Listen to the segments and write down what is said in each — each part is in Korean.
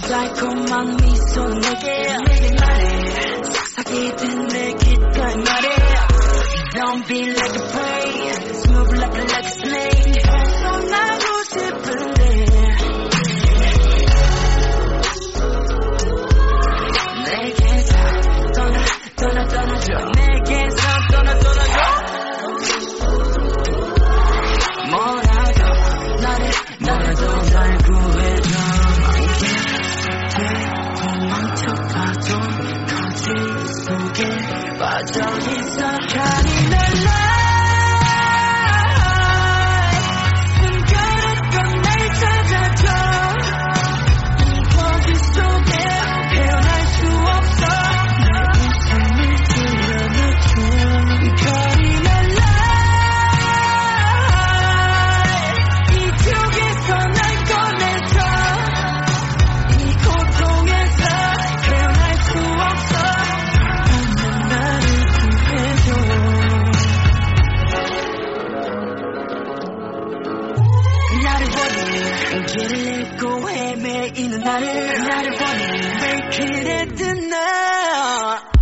달콤한 미소 내게 내게 말해 속삭이듯 내 귓가에 말해 Don't be like 找一下。 나를 원해 길을 잃고 헤매이는 나를 나를 원해 Make it at the night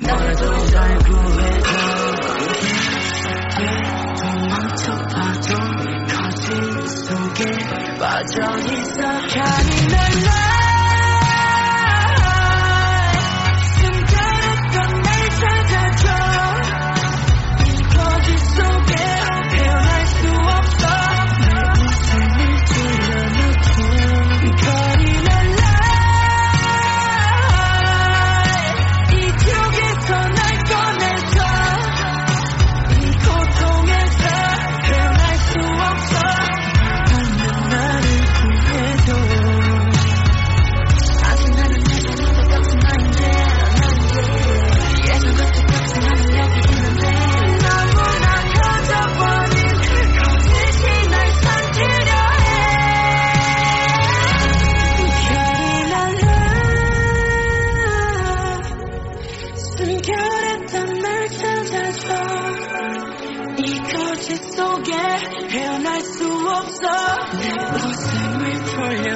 Maradona. 함께 빠져있어. 가는 날로 Real nights to observe, losing me for you.